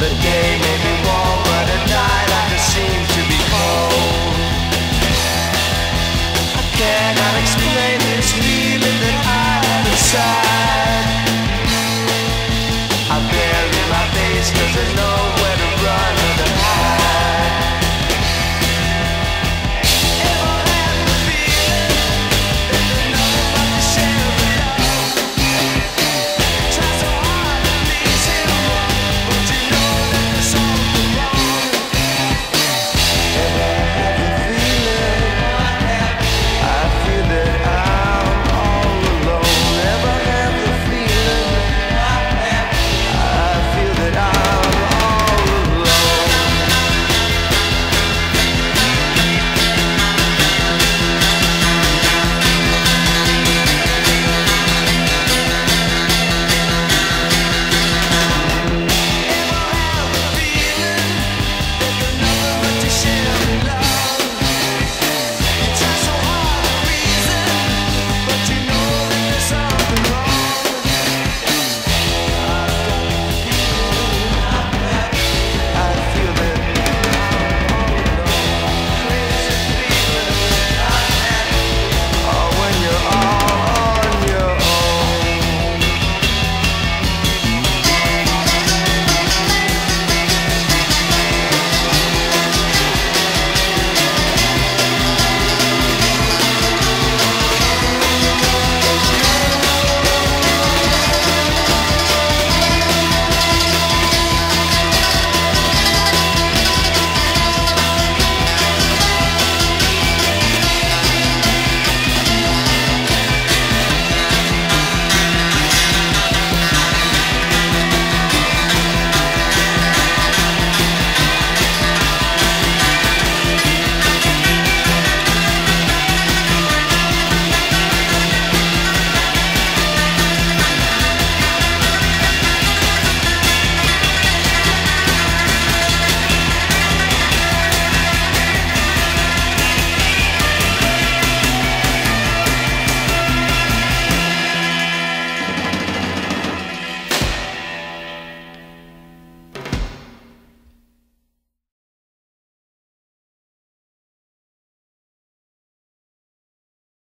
the game.